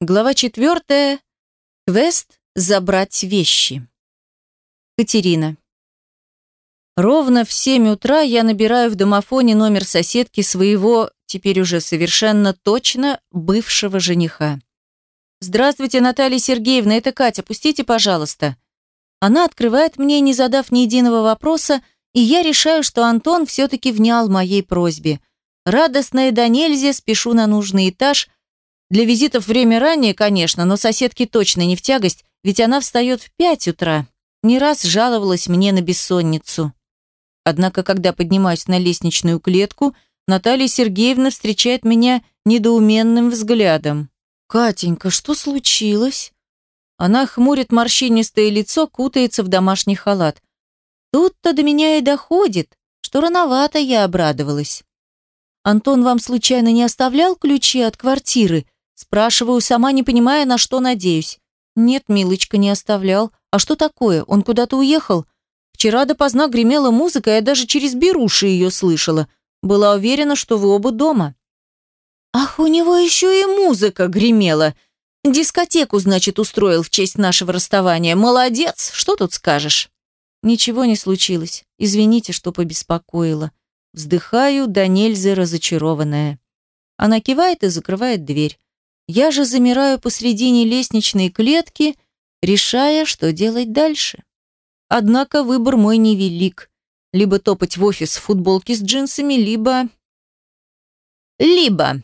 Глава четвертая. Квест «Забрать вещи». Катерина. Ровно в семь утра я набираю в домофоне номер соседки своего, теперь уже совершенно точно, бывшего жениха. «Здравствуйте, Наталья Сергеевна, это Катя, пустите, пожалуйста». Она открывает мне, не задав ни единого вопроса, и я решаю, что Антон все-таки внял моей просьбе. Радостная до нельзя, спешу на нужный этаж – для визитов время ранее, конечно, но соседке точно не в тягость, ведь она встает в пять утра. Не раз жаловалась мне на бессонницу. Однако, когда поднимаюсь на лестничную клетку, Наталья Сергеевна встречает меня недоуменным взглядом. «Катенька, что случилось?» Она хмурит морщинистое лицо, кутается в домашний халат. Тут-то до меня и доходит, что рановато я обрадовалась. «Антон вам случайно не оставлял ключи от квартиры?» Спрашиваю, сама не понимая, на что надеюсь. Нет, Милочка не оставлял. А что такое? Он куда-то уехал? Вчера допоздна гремела музыка, я даже через беруши ее слышала. Была уверена, что вы оба дома. Ах, у него еще и музыка гремела. Дискотеку, значит, устроил в честь нашего расставания. Молодец, что тут скажешь? Ничего не случилось. Извините, что побеспокоила. Вздыхаю, да нельзя разочарованная. Она кивает и закрывает дверь. Я же замираю посредине лестничной клетки, решая, что делать дальше. Однако выбор мой невелик. Либо топать в офис в футболке с джинсами, либо... Либо...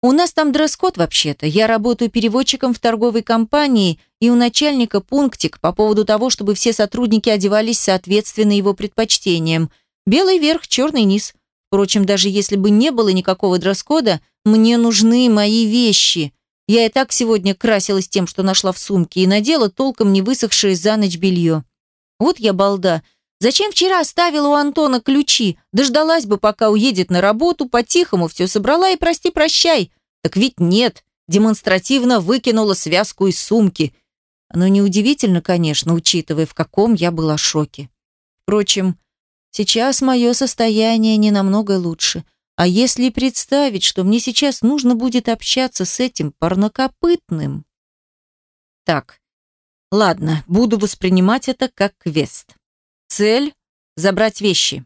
У нас там дресс-код вообще-то. Я работаю переводчиком в торговой компании, и у начальника пунктик по поводу того, чтобы все сотрудники одевались соответственно его предпочтениям. Белый верх, черный низ. Впрочем, даже если бы не было никакого дресс-кода, мне нужны мои вещи. Я и так сегодня красилась тем, что нашла в сумке, и надела толком не высохшее за ночь белье. Вот я балда. Зачем вчера оставила у Антона ключи? Дождалась бы, пока уедет на работу, по-тихому все собрала и прости-прощай. Так ведь нет. Демонстративно выкинула связку из сумки. Оно неудивительно, конечно, учитывая, в каком я была шоке. Впрочем, сейчас мое состояние не намного лучше – а если представить, что мне сейчас нужно будет общаться с этим парнокопытным? Так, ладно, буду воспринимать это как квест. Цель – забрать вещи.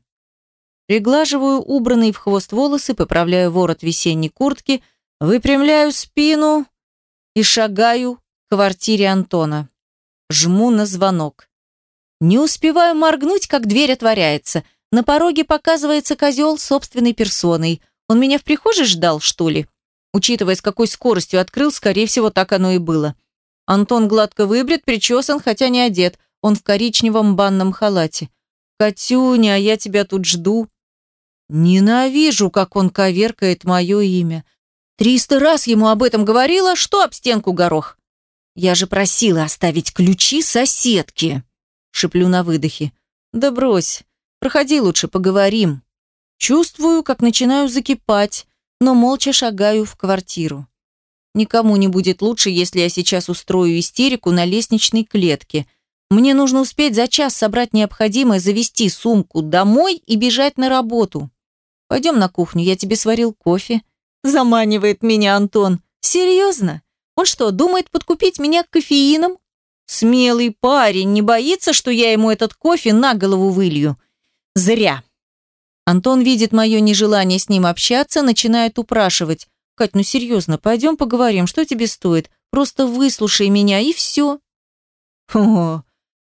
Приглаживаю убранные в хвост волосы, поправляю ворот весенней куртки, выпрямляю спину и шагаю к квартире Антона. Жму на звонок. Не успеваю моргнуть, как дверь отворяется – на пороге показывается козел собственной персоной. Он меня в прихожей ждал, что ли? Учитывая, с какой скоростью открыл, скорее всего, так оно и было. Антон гладко выбрит, причесан, хотя не одет. Он в коричневом банном халате. «Катюня, я тебя тут жду». Ненавижу, как он коверкает мое имя. Триста раз ему об этом говорила, что об стенку горох. Я же просила оставить ключи соседке. Шиплю на выдохе. Да брось, Проходи лучше, поговорим. Чувствую, как начинаю закипать, но молча шагаю в квартиру. Никому не будет лучше, если я сейчас устрою истерику на лестничной клетке. Мне нужно успеть за час собрать необходимое, завести сумку домой и бежать на работу. Пойдем на кухню, я тебе сварил кофе. Заманивает меня Антон. Серьезно? Он что, думает подкупить меня кофеином? Смелый парень, не боится, что я ему этот кофе на голову вылью? Зря. Антон видит мое нежелание с ним общаться, начинает упрашивать. «Кать, ну серьезно, пойдем поговорим, что тебе стоит? Просто выслушай меня, и все». О,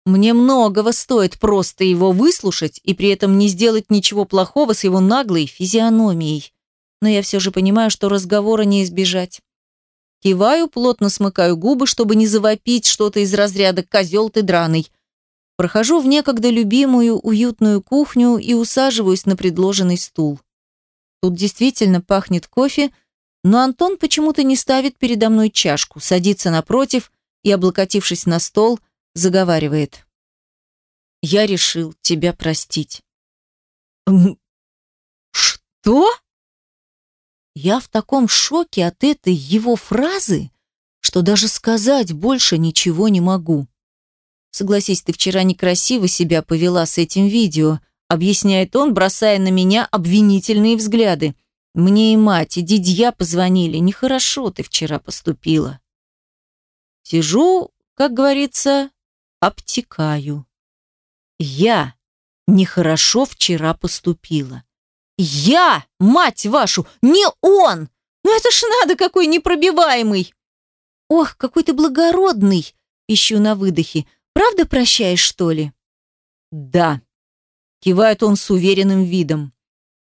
мне многого стоит просто его выслушать и при этом не сделать ничего плохого с его наглой физиономией. Но я все же понимаю, что разговора не избежать. Киваю, плотно смыкаю губы, чтобы не завопить что-то из разряда «козел ты драный», Прохожу в некогда любимую уютную кухню и усаживаюсь на предложенный стул. Тут действительно пахнет кофе, но Антон почему-то не ставит передо мной чашку, садится напротив и, облокотившись на стол, заговаривает. «Я решил тебя простить». «Что?» Я в таком шоке от этой его фразы, что даже сказать больше ничего не могу. Согласись, ты вчера некрасиво себя повела с этим видео, объясняет он, бросая на меня обвинительные взгляды. Мне и мать, и дядья позвонили. Нехорошо ты вчера поступила. Сижу, как говорится, обтекаю. Я нехорошо вчера поступила. Я, мать вашу, не он! Ну это ж надо какой непробиваемый! Ох, какой ты благородный! Ищу на выдохе. Правда прощаешь, что ли? Да. Кивает он с уверенным видом.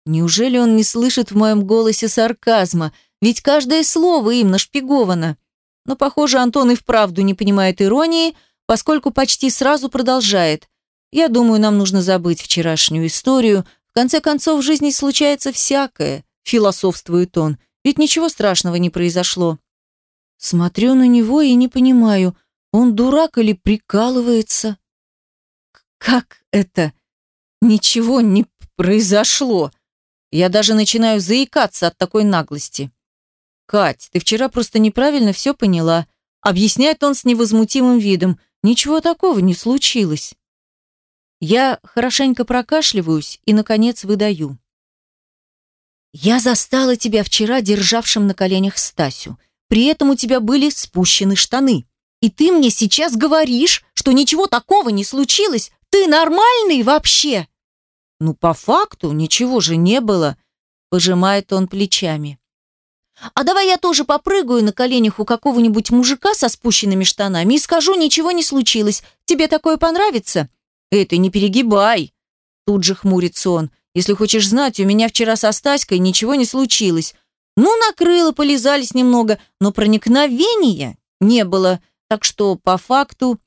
Неужели он не слышит в моем голосе сарказма? Ведь каждое слово им нашпиговано. Но, похоже, Антон и вправду не понимает иронии, поскольку почти сразу продолжает. Я думаю, нам нужно забыть вчерашнюю историю. В конце концов, в жизни случается всякое, философствует он. Ведь ничего страшного не произошло. Смотрю на него и не понимаю, он дурак или прикалывается? Как это? Ничего не произошло. Я даже начинаю заикаться от такой наглости. «Кать, ты вчера просто неправильно все поняла», объясняет он с невозмутимым видом. «Ничего такого не случилось». Я хорошенько прокашливаюсь и, наконец, выдаю. «Я застала тебя вчера державшим на коленях Стасю. При этом у тебя были спущены штаны. И ты мне сейчас говоришь, что ничего такого не случилось? Ты нормальный вообще?» «Ну, по факту ничего же не было», – пожимает он плечами. «А давай я тоже попрыгаю на коленях у какого-нибудь мужика со спущенными штанами и скажу, ничего не случилось. Тебе такое понравится?» «Эй, ты не перегибай!» Тут же хмурится он. «Если хочешь знать, у меня вчера со Стаськой ничего не случилось. Ну, накрыло, полизались немного, но проникновения не было. Так что, по факту...»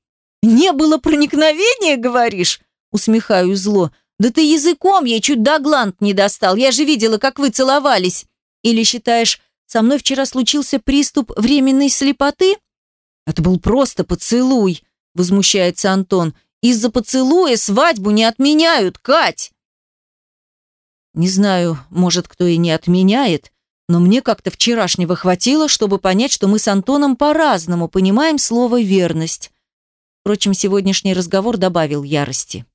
«Не было проникновения, говоришь?» Усмехаю зло. «Да ты языком ей чуть до гланд не достал. Я же видела, как вы целовались. Или считаешь, со мной вчера случился приступ временной слепоты?» «Это был просто поцелуй», — возмущается Антон. «Из-за поцелуя свадьбу не отменяют, Кать!» Не знаю, может, кто и не отменяет, но мне как-то вчерашнего хватило, чтобы понять, что мы с Антоном по-разному понимаем слово «верность». Впрочем, сегодняшний разговор добавил ярости.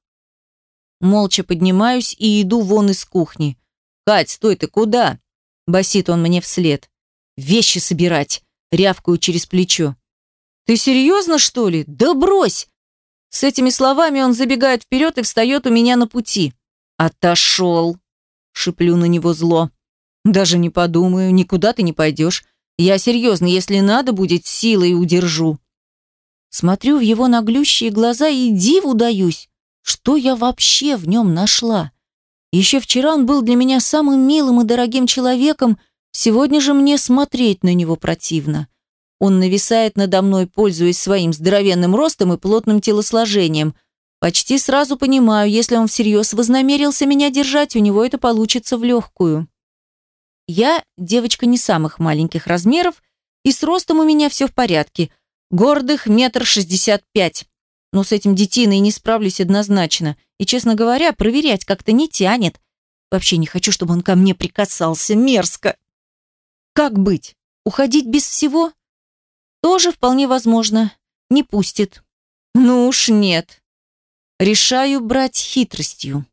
Молча поднимаюсь и иду вон из кухни. «Кать, стой, ты куда?» Басит он мне вслед. «Вещи собирать!» Рявкаю через плечо. «Ты серьезно, что ли? Да брось!» С этими словами он забегает вперед и встает у меня на пути. «Отошел!» Шиплю на него зло. «Даже не подумаю, никуда ты не пойдешь. Я серьезно, если надо будет, силой удержу». Смотрю в его наглющие глаза и диву даюсь. Что я вообще в нем нашла? Еще вчера он был для меня самым милым и дорогим человеком, сегодня же мне смотреть на него противно. Он нависает надо мной, пользуясь своим здоровенным ростом и плотным телосложением. Почти сразу понимаю, если он всерьез вознамерился меня держать, у него это получится в легкую. Я девочка не самых маленьких размеров, и с ростом у меня все в порядке. Гордых метр шестьдесят пять но с этим детиной не справлюсь однозначно. И, честно говоря, проверять как-то не тянет. Вообще не хочу, чтобы он ко мне прикасался. Мерзко. Как быть? Уходить без всего? Тоже вполне возможно. Не пустит. Ну уж нет. Решаю брать хитростью.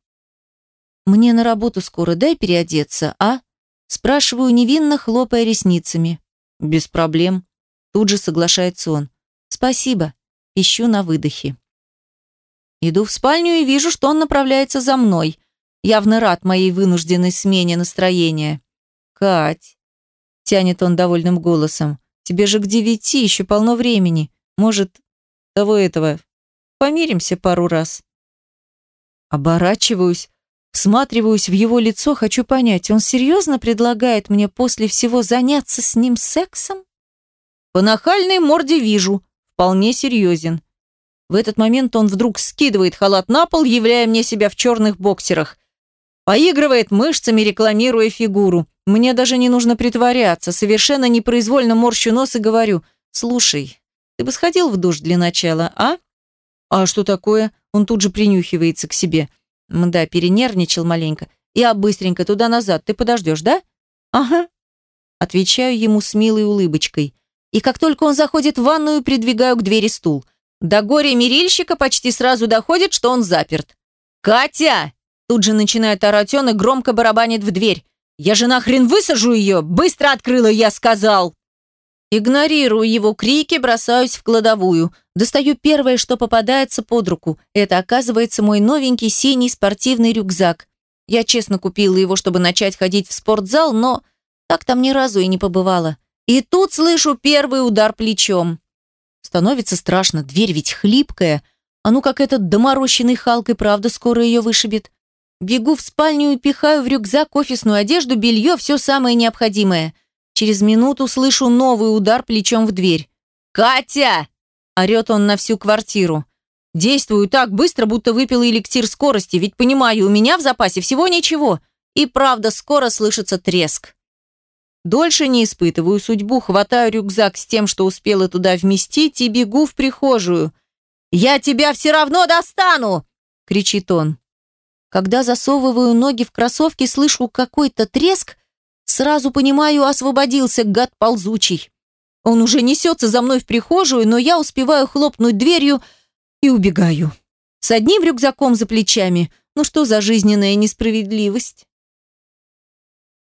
Мне на работу скоро, дай переодеться, а? Спрашиваю невинно, хлопая ресницами. Без проблем. Тут же соглашается он. Спасибо. Ищу на выдохе. Иду в спальню и вижу, что он направляется за мной. Явно рад моей вынужденной смене настроения. «Кать», — тянет он довольным голосом, «тебе же к девяти еще полно времени. Может, того этого, помиримся пару раз?» Оборачиваюсь, всматриваюсь в его лицо, хочу понять, он серьезно предлагает мне после всего заняться с ним сексом? По нахальной морде вижу, вполне серьезен. В этот момент он вдруг скидывает халат на пол, являя мне себя в черных боксерах. Поигрывает мышцами, рекламируя фигуру. Мне даже не нужно притворяться. Совершенно непроизвольно морщу нос и говорю, «Слушай, ты бы сходил в душ для начала, а?» «А что такое?» Он тут же принюхивается к себе. Да, перенервничал маленько. «Я быстренько туда-назад. Ты подождешь, да?» «Ага». Отвечаю ему с милой улыбочкой и как только он заходит в ванную, придвигаю к двери стул. До горя мерильщика почти сразу доходит, что он заперт. «Катя!» Тут же начинает орать он и громко барабанит в дверь. «Я же нахрен высажу ее! Быстро открыла, я сказал!» Игнорирую его крики, бросаюсь в кладовую. Достаю первое, что попадается под руку. Это, оказывается, мой новенький синий спортивный рюкзак. Я честно купила его, чтобы начать ходить в спортзал, но так там ни разу и не побывала. И тут слышу первый удар плечом. Становится страшно, дверь ведь хлипкая. А ну как этот доморощенный Халк и правда скоро ее вышибет. Бегу в спальню и пихаю в рюкзак офисную одежду, белье, все самое необходимое. Через минуту слышу новый удар плечом в дверь. «Катя!» – орет он на всю квартиру. Действую так быстро, будто выпила эликсир скорости, ведь понимаю, у меня в запасе всего ничего. И правда, скоро слышится треск. Дольше не испытываю судьбу, хватаю рюкзак с тем, что успела туда вместить, и бегу в прихожую. «Я тебя все равно достану!» – кричит он. Когда засовываю ноги в кроссовки, слышу какой-то треск, сразу понимаю, освободился гад ползучий. Он уже несется за мной в прихожую, но я успеваю хлопнуть дверью и убегаю. С одним рюкзаком за плечами. Ну что за жизненная несправедливость?